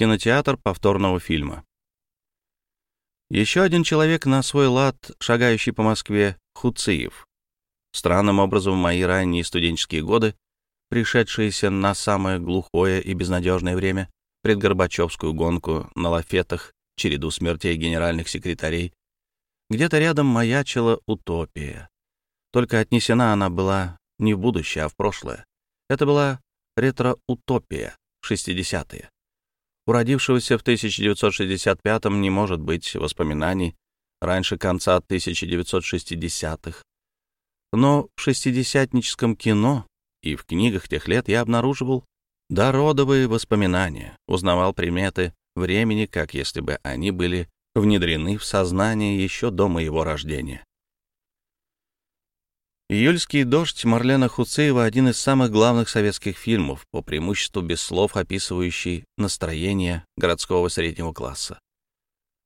Кинотеатр повторного фильма. Еще один человек на свой лад, шагающий по Москве, Хуциев. Странным образом мои ранние студенческие годы, пришедшиеся на самое глухое и безнадежное время, предгорбачевскую гонку на лафетах, череду смертей генеральных секретарей, где-то рядом маячила утопия. Только отнесена она была не в будущее, а в прошлое. Это была ретро-утопия, 60-е. У родившегося в 1965-м не может быть воспоминаний раньше конца 1960-х. Но в шестидесятническом кино и в книгах тех лет я обнаруживал дородовые воспоминания, узнавал приметы времени, как если бы они были внедрены в сознание еще до моего рождения. «Июльский дождь» Марлена Хуцеева — один из самых главных советских фильмов, по преимуществу без слов описывающий настроение городского среднего класса.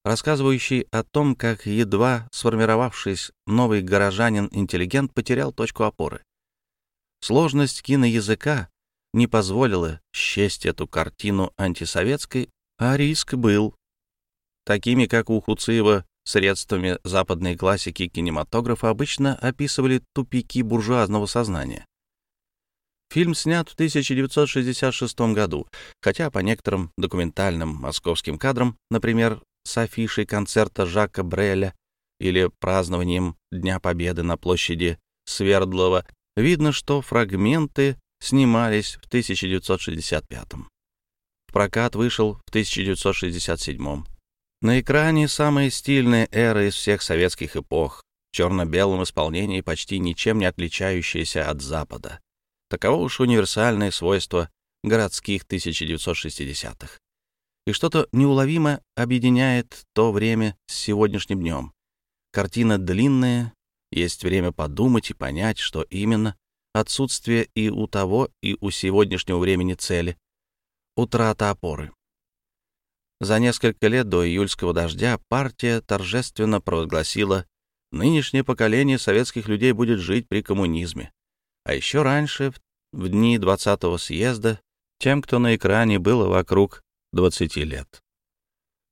Рассказывающий о том, как едва сформировавшись новый горожанин-интеллигент потерял точку опоры. Сложность киноязыка не позволила счесть эту картину антисоветской, а риск был. Такими, как у Хуцеева, средствами западной классики кинематографа обычно описывали тупики буржуазного сознания. Фильм снят в 1966 году, хотя по некоторым документальным московским кадрам, например, с афишей концерта Жака Бреля или празднованием Дня Победы на площади Свердлова, видно, что фрагменты снимались в 1965 В прокат вышел в 1967 на экране самая стильная эра из всех советских эпох, в черно-белом исполнении, почти ничем не отличающаяся от Запада. Таково уж универсальное свойство городских 1960-х. И что-то неуловимо объединяет то время с сегодняшним днем. Картина длинная, есть время подумать и понять, что именно отсутствие и у того, и у сегодняшнего времени цели, утрата опоры. За несколько лет до июльского дождя партия торжественно провозгласила, нынешнее поколение советских людей будет жить при коммунизме. А еще раньше, в дни 20-го съезда, тем, кто на экране было вокруг 20 лет.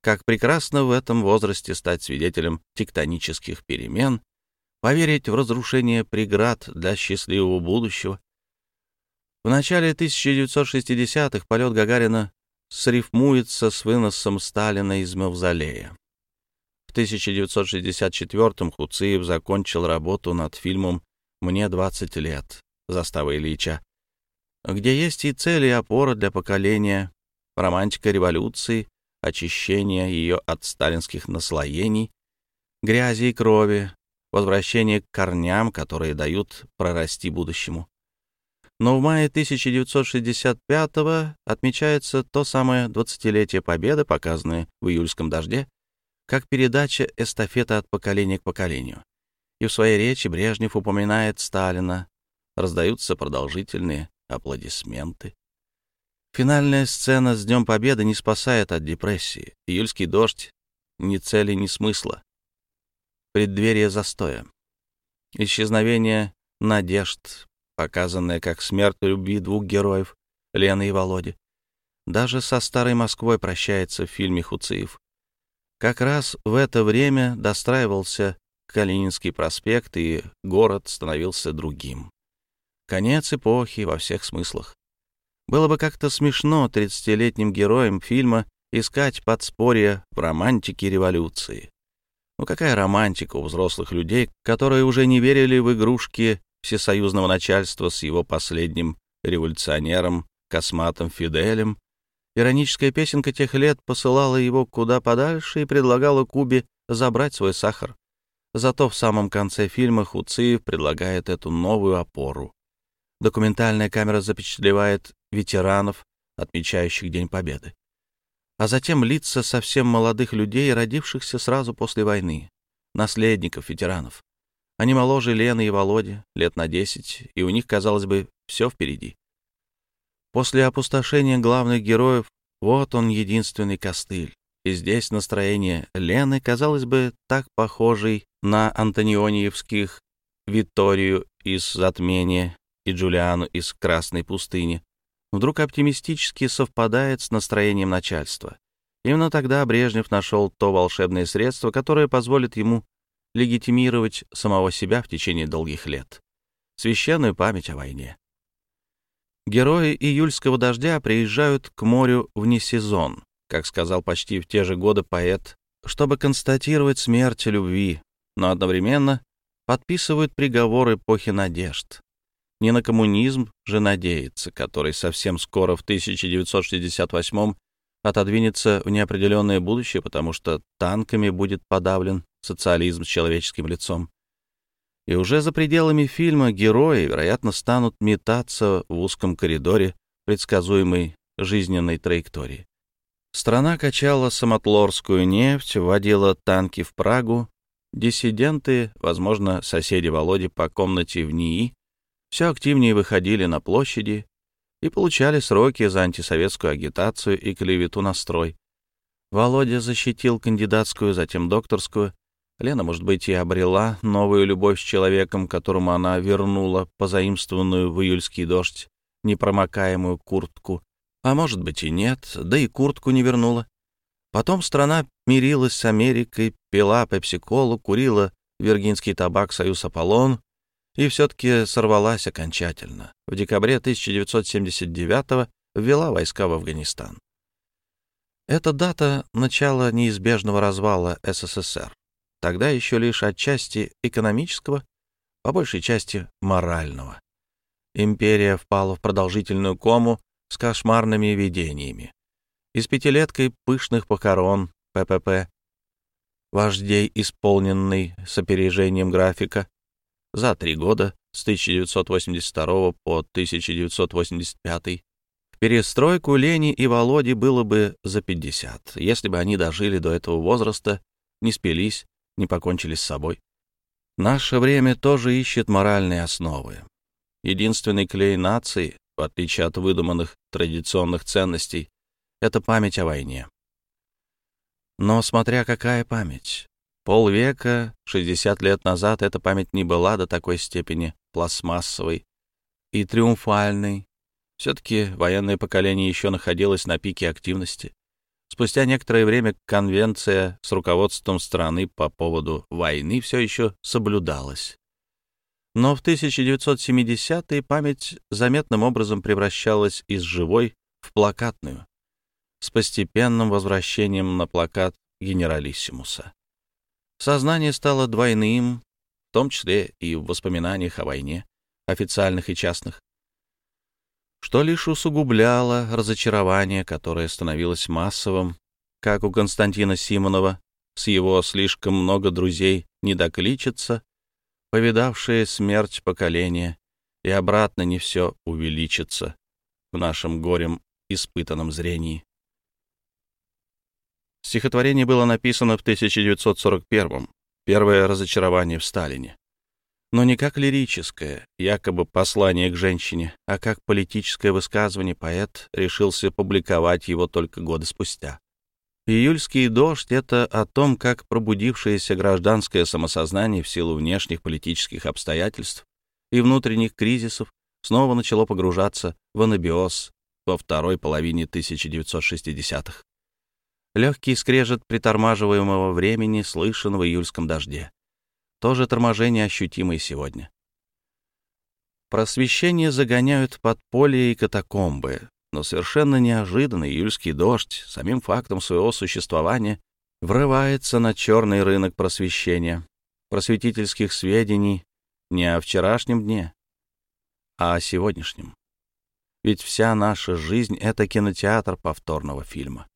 Как прекрасно в этом возрасте стать свидетелем тектонических перемен, поверить в разрушение преград для счастливого будущего. В начале 1960-х полет Гагарина срифмуется с выносом Сталина из мавзолея. В 1964-м Хуциев закончил работу над фильмом «Мне 20 лет» застава Ильича, где есть и цели, и опора для поколения, романтика революции, очищение ее от сталинских наслоений, грязи и крови, возвращение к корням, которые дают прорасти будущему. Но в мае 1965-го отмечается то самое 20-летие Победы, показанное в июльском дожде, как передача эстафета от поколения к поколению. И в своей речи Брежнев упоминает Сталина, раздаются продолжительные аплодисменты. Финальная сцена с Днем Победы не спасает от депрессии. Июльский дождь — ни цели, ни смысла. Преддверие застоя. Исчезновение надежд, показанная как смерть любви двух героев, Лены и Володи. Даже со старой Москвой прощается в фильме Хуциев. Как раз в это время достраивался Калининский проспект, и город становился другим. Конец эпохи во всех смыслах. Было бы как-то смешно 30-летним героям фильма искать подспорье в романтике революции. Ну какая романтика у взрослых людей, которые уже не верили в игрушки всесоюзного начальства с его последним революционером, косматом Фиделем. Ироническая песенка тех лет посылала его куда подальше и предлагала Кубе забрать свой сахар. Зато в самом конце фильма Хуциев предлагает эту новую опору. Документальная камера запечатлевает ветеранов, отмечающих День Победы. А затем лица совсем молодых людей, родившихся сразу после войны, наследников ветеранов. Они моложе Лены и Володи, лет на десять, и у них, казалось бы, все впереди. После опустошения главных героев вот он единственный костыль. И здесь настроение Лены, казалось бы, так похожей на антониониевских Виторию из «Затмения» и Джулиану из «Красной пустыни», вдруг оптимистически совпадает с настроением начальства. Именно тогда Брежнев нашел то волшебное средство, которое позволит ему легитимировать самого себя в течение долгих лет. Священную память о войне. Герои июльского дождя приезжают к морю вне сезон, как сказал почти в те же годы поэт, чтобы констатировать смерть любви, но одновременно подписывают приговор эпохи надежд. Не на коммунизм же надеется, который совсем скоро в 1968 отодвинется в неопределенное будущее, потому что танками будет подавлен социализм с человеческим лицом. И уже за пределами фильма герои, вероятно, станут метаться в узком коридоре предсказуемой жизненной траектории. Страна качала самотлорскую нефть, вводила танки в Прагу. Диссиденты, возможно, соседи Володи по комнате в НИИ, все активнее выходили на площади, и получали сроки за антисоветскую агитацию и клевету на строй. Володя защитил кандидатскую, затем докторскую. Лена, может быть, и обрела новую любовь с человеком, которому она вернула позаимствованную в июльский дождь непромокаемую куртку. А может быть и нет, да и куртку не вернула. Потом страна мирилась с Америкой, пила пепсиколу, курила виргинский табак «Союз Аполлон», и все-таки сорвалась окончательно. В декабре 1979 ввела войска в Афганистан. Это дата начала неизбежного развала СССР. Тогда еще лишь отчасти экономического, по большей части морального. Империя впала в продолжительную кому с кошмарными видениями. И с пятилеткой пышных похорон ППП, вождей, исполненный с опережением графика, за три года с 1982 по 1985 в перестройку Лени и Володе было бы за 50, если бы они дожили до этого возраста, не спились, не покончили с собой. Наше время тоже ищет моральные основы. Единственный клей нации, в отличие от выдуманных традиционных ценностей, это память о войне. Но смотря какая память. Полвека, 60 лет назад эта память не была до такой степени пластмассовой и триумфальной. Все-таки военное поколение еще находилось на пике активности. Спустя некоторое время конвенция с руководством страны по поводу войны все еще соблюдалась. Но в 1970-е память заметным образом превращалась из живой в плакатную, с постепенным возвращением на плакат генералиссимуса. Сознание стало двойным, в том числе и в воспоминаниях о войне, официальных и частных, что лишь усугубляло разочарование, которое становилось массовым, как у Константина Симонова, с его слишком много друзей не докличется, повидавшие смерть поколения, и обратно не все увеличится в нашем горем испытанном зрении. Стихотворение было написано в 1941-м, первое разочарование в Сталине. Но не как лирическое, якобы послание к женщине, а как политическое высказывание поэт решился публиковать его только годы спустя. «Июльский дождь» — это о том, как пробудившееся гражданское самосознание в силу внешних политических обстоятельств и внутренних кризисов снова начало погружаться в анабиоз во второй половине 1960-х. Легкий скрежет притормаживаемого времени слышен в июльском дожде. Тоже торможение ощутимо и сегодня. Просвещение загоняют под поле и катакомбы, но совершенно неожиданно июльский дождь самим фактом своего существования врывается на черный рынок просвещения, просветительских сведений не о вчерашнем дне, а о сегодняшнем. Ведь вся наша жизнь — это кинотеатр повторного фильма.